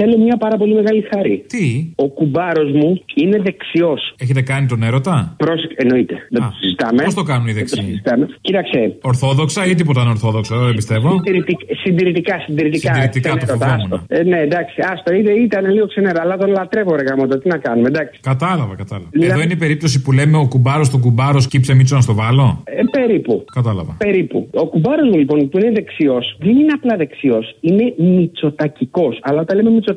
Θέλω μια πάρα πολύ μεγάλη χάρη. Τι; Ο κουμπάρος μου είναι δεξιός. Έχετε κάνει τον έρωτα; Πρόσεχε, εννοείται. Δεν το συζητάμε. Πώς το κάνουν οι Δεν το δεξιοί; συζητάμε. Κοίταξε. Ορθόδοξα ή τίποτα ανορθόδοξα, δεν πιστεύω. Συντηρητικ- Συντηρητικά, συντηρητικά. Συντηρητικά, το Ξενέρωτα, φοβόμουν. άστο. Ε, ναι, εντάξει, άστο. Είτε, ήταν λίγο ξενέρα, αλλά τον λατρεύω ρε γαμώτο. Τι να κάνουμε, εντάξει. Κατάλαβα, κατάλαβα. Δηλαδή- Εδώ είναι η περίπτωση που λέμε ο κουμπάρος τον κουμπάρος σκύψε μίτσο να στο βάλω. Ε, περίπου. Κατάλαβα. Περίπου. Ο κουμπάρος μου λοιπόν που είναι δεξιός, δεν είναι απλά δεξιός, είναι μυτσοτακικό. Αλλά όταν λέμε μυτσοτακικό,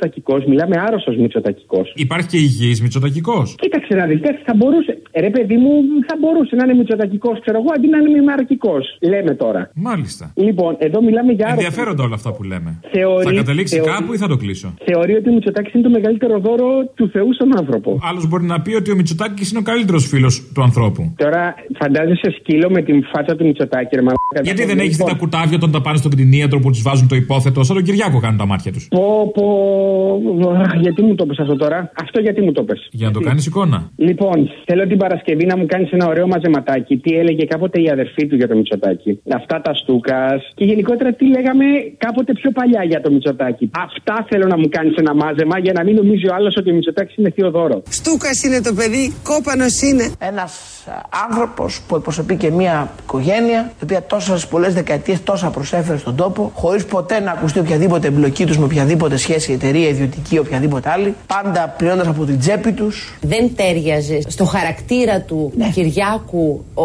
μιλάμε άρρωστος μυτσοτακικό. Υπάρχει και υγιής μυτσοτακικό. Κοίταξε να δεις, θα μπορούσε. Ρε παιδί μου, θα μπορούσε να είναι μυτσοτακικό, ξέρω εγώ, αντί να είναι μημαρκικός. Λέμε τώρα. Μάλιστα. Λοιπόν, εδώ μιλάμε για άρρωστο. Ενδιαφέροντα όλα αυτά που λέμε. Θεωρεί- θα καταλήξει θεωρεί- κάπου ή θα το κλείσω; Θεωρεί ότι ο Μητσοτάκης είναι το μεγαλύτερο δώρο του Θεού στον άνθρωπο. Άλλος μπορεί να πει ότι ο Μητσοτάκης είναι ο καλύτερος φίλος του ανθρώπου. Τώρα φαντάζεσαι σκύλο με την φάτσα του Μητσοτάκη, ρε μαλάκα. Γιατί δεν έχεις δει Λοιπόν, τα κουτάβια όταν τα πάνε στον κτηνίατρο που τους βάζουν το υπόθετο, σαν τον Κυριάκο κάνουν τα μάτια τους; Πω, πω. Αχ, Γιατί μου το πες αυτό τώρα; Αυτό γιατί μου το πες; Για να το κάνεις εικόνα. Λοιπόν, θέλω την Παρασκευή να μου κάνεις ένα ωραίο μαζεματάκι. Τι έλεγε κάποτε η αδερφή του για το Μητσοτάκι. Αυτά τα στούκας. Και γενικότερα τι λέγαμε κάποτε πιο παλιά για το Μητσοτάκι. Αυτά θέλω να μου κάνεις ένα μάζεμα για να μην νομίζει ο άλλος ότι ο Μητσοτάκη είναι θείο δώρο. Στούκας είναι το παιδί, κόπανος είναι. Ένα άνθρωπος που εκπροσωπεί και μια οικογένεια, η οποία τόσες πολλές δεκαετίες τόσα προσέφερε στον τόπο, χωρίς ποτέ να ακουστεί οποιαδήποτε εμπλοκή τους με οποιαδήποτε σχέση, εταιρεία, ιδιωτική ή οποιαδήποτε άλλη, πάντα πληρώνοντας από την τσέπη τους. Δεν τέριαζε στο χαρακτήρα του Κυριάκου ο,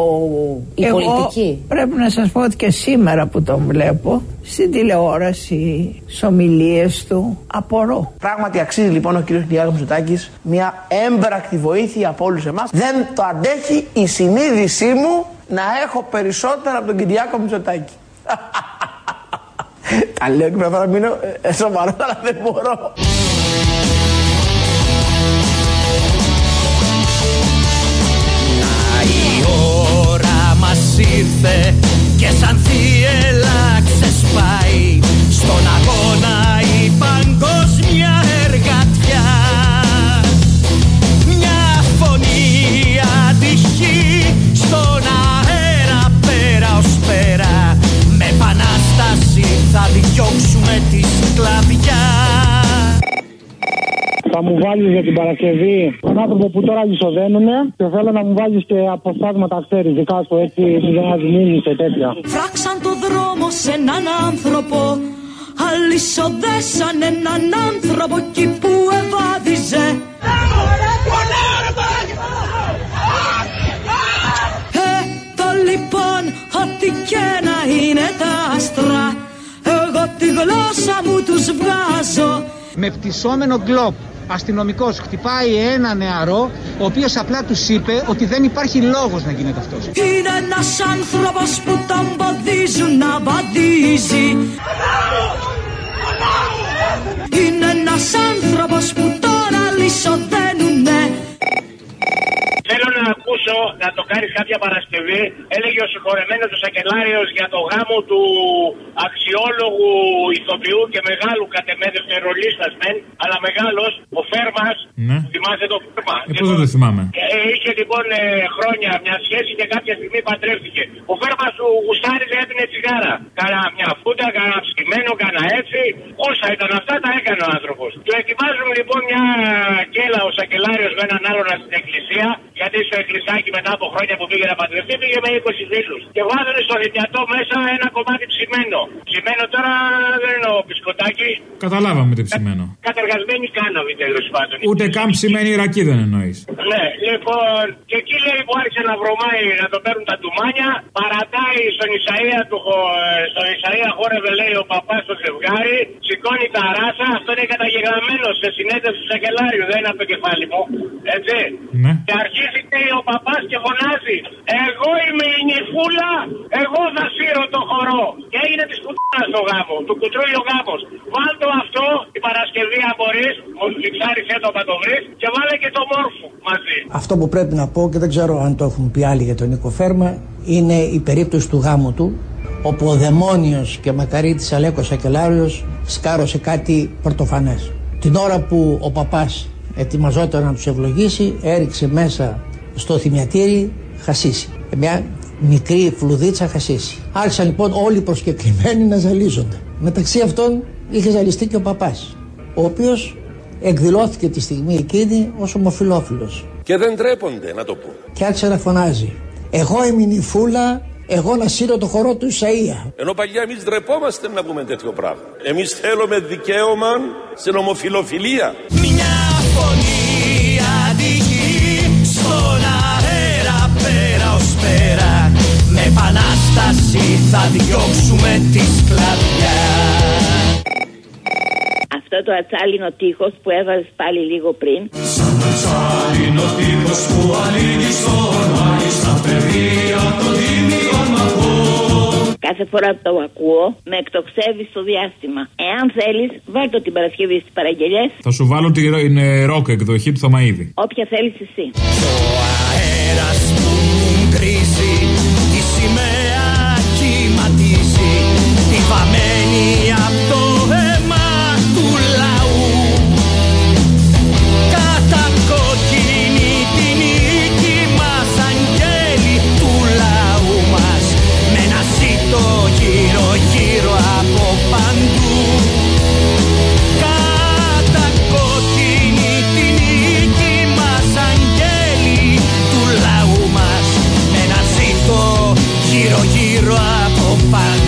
η Εγώ πολιτική; Πρέπει να σας πω ότι και σήμερα που τον βλέπω στην τηλεόραση, στις ομιλίες του, απορώ. Πράγματι αξίζει λοιπόν ο κ. Κυριάκος Μητσοτάκης μια έμπρακτη βοήθεια από όλους εμάς. Δεν το αντέχει η συνείδησή μου να έχω περισσότερα από τον Κυριάκο Μητσοτάκη. <laughs> Τα λέω και πρέπει να μείνω ε, σοβαρό, αλλά δεν μπορώ. Να η ώρα μας ήρθε και σαν θύελα ξεσπάει στον αγώνα η παγκόσμια σκλαβιά Θα μου βάλεις για την Παρασκευή τον άνθρωπο που τώρα ισοδένουνε και θέλω να μου βάλεις και αποσπάσματα, ξέρεις, δικά σου έτσι, για να δημιουργήσει και τέτοια. Φράξαν το δρόμο σε έναν άνθρωπο Αλυσοδέσαν έναν άνθρωπο εκεί που ευάδιζε Ε, το λοιπόν ό,τι και να είναι τα άστρα. Εγώ τη γλώσσα μου τους βγάζω. Με πτυσσόμενο γκλόπ αστυνομικός χτυπάει ένα νεαρό ο οποίος απλά τους είπε ότι δεν υπάρχει λόγος να γίνεται αυτός. Είναι ένας άνθρωπος που τον ποδίζουν να βαδίζει. Είναι ένας άνθρωπος που τώρα λυσοδένουνε Θέλω να ακούσω να το κάνεις κάποια Παρασκευή. Έλεγε ο συγχωρεμένος του Σακελάριος για το γάμο του αξιόλογου ηθοποιού και μεγάλου κατεμέδευτε ρολίστας μεν, αλλά μεγάλος, ο Φέρμας. Ναι. Θυμάστε το Φέρμα; Ε, πώς δεν το θυμάμαι. Ε, είχε λοιπόν ε, χρόνια μια σχέση και κάποια στιγμή παντρεύτηκε. Ο Φέρμας του γουστάριζε έπινε τσιγάρα. Κάνα μια φούτα, κάνα ψημένο, κάνα έτσι. Όσα ήταν αυτά τα έκανε ο άνθρωπος. Του ετοιμάζουν λοιπόν μια κέλα ο Σακελάριος με έναν άλλον στην εκκλησία. Γιατί στο εκκλησάκι μετά από χρόνια που πήγε να παντρευτεί πήγε με 20 φίλου. Και βάζουν στο θυμιατό μέσα ένα κομμάτι ψημένο. Ψημένο τώρα δεν εννοώ πισκοτάκι. Καταλάβαμε τι ψημένο. Κατεργασμένη κάναβη τέλος πάντων. Ούτε καν ψημένη ρακή δεν εννοείς. Ναι, λοιπόν, και εκεί λέει που άρχισε να βρωμάει να το παίρνουν τα ντουμάνια, παρατάει στον Ισαία του, χω- ε, στον Ισαία χόρευε λέει ο παπάς στο ζευγάρι, σηκώνει τα ράσα, αυτό είναι καταγεγραμμένος σε συνέντευξη του Σακελάριου, δεν είναι από το κεφάλι μου. Έτσι. Ναι. Και αρχίζει λέει, ο παπάς και φωνάζει, Εγώ είμαι η νυφούλα, εγώ θα σύρω το χορό. Και έγινε της κουτάνα στο γάμος, του κουτρούει ο γάμος. Βάλτο αυτό την Παρασκευή αν μπορείς, μου φιξάρισε το να το βρεις, και βάλε και το μόρφου μαζί. Αυτό που πρέπει να πω και δεν ξέρω αν το έχουν πει άλλοι για τον Νίκο Φέρμα είναι η περίπτωση του γάμου του όπου ο δαιμόνιος και μακαρίτης Αλέκος Σακελάριος σκάρωσε κάτι πρωτοφανές. Την ώρα που ο παπάς ετοιμαζόταν να τους ευλογήσει έριξε μέσα στο θυμιατήρι χασίσι. Μια μικρή φλουδίτσα χασίσι. Άρχισαν λοιπόν όλοι οι προσκεκλημένοι να ζαλίζονται. Μεταξύ αυτών είχε ζαλιστεί και ο παπάς ο οποίος εκδηλώθηκε τη στιγμή εκείνη ως ομοφιλόφιλος Και δεν τρέπονται να το πούν. και άρχισε να φωνάζει εγώ είμαι η νυφούλα εγώ να σύρω το χορό του Ισαΐα Ενώ παλιά εμείς ντρεπόμαστε να πούμε τέτοιο πράγμα. Εμείς θέλουμε δικαίωμα στην ομοφιλοφιλία. Μια φωνή επανάσταση θα διώξουμε τη σκλαβιά Αυτό το ατσάλινο τείχος που έβαζε πάλι λίγο πριν. Σαν ατσάλινο τείχος που ανοίγει στον Άγη στα παιδεία των τίμιων μαχών Κάθε φορά που το ακούω, με εκτοξεύει στο διάστημα. Εάν θέλεις, βάλ το την Παρασκευή στις παραγγελίε, Θα σου βάλω την ροκ εκδοχή του Θωμαίδη. όποια θέλεις εσύ. αέρας που γκρίζει τη σημαία κυματίζει τη βαμμένη απ' το αίμα του λαού. Κατακόκκινη τη νίκη μας αγγέλη του λαού μας. Με ένα σύτο γύρω γύρω από παντού. Κατακόκκινη τη νίκη μας αγγέλη του λαού μας. Με ένα ζήτο γύρω γύρω από παντού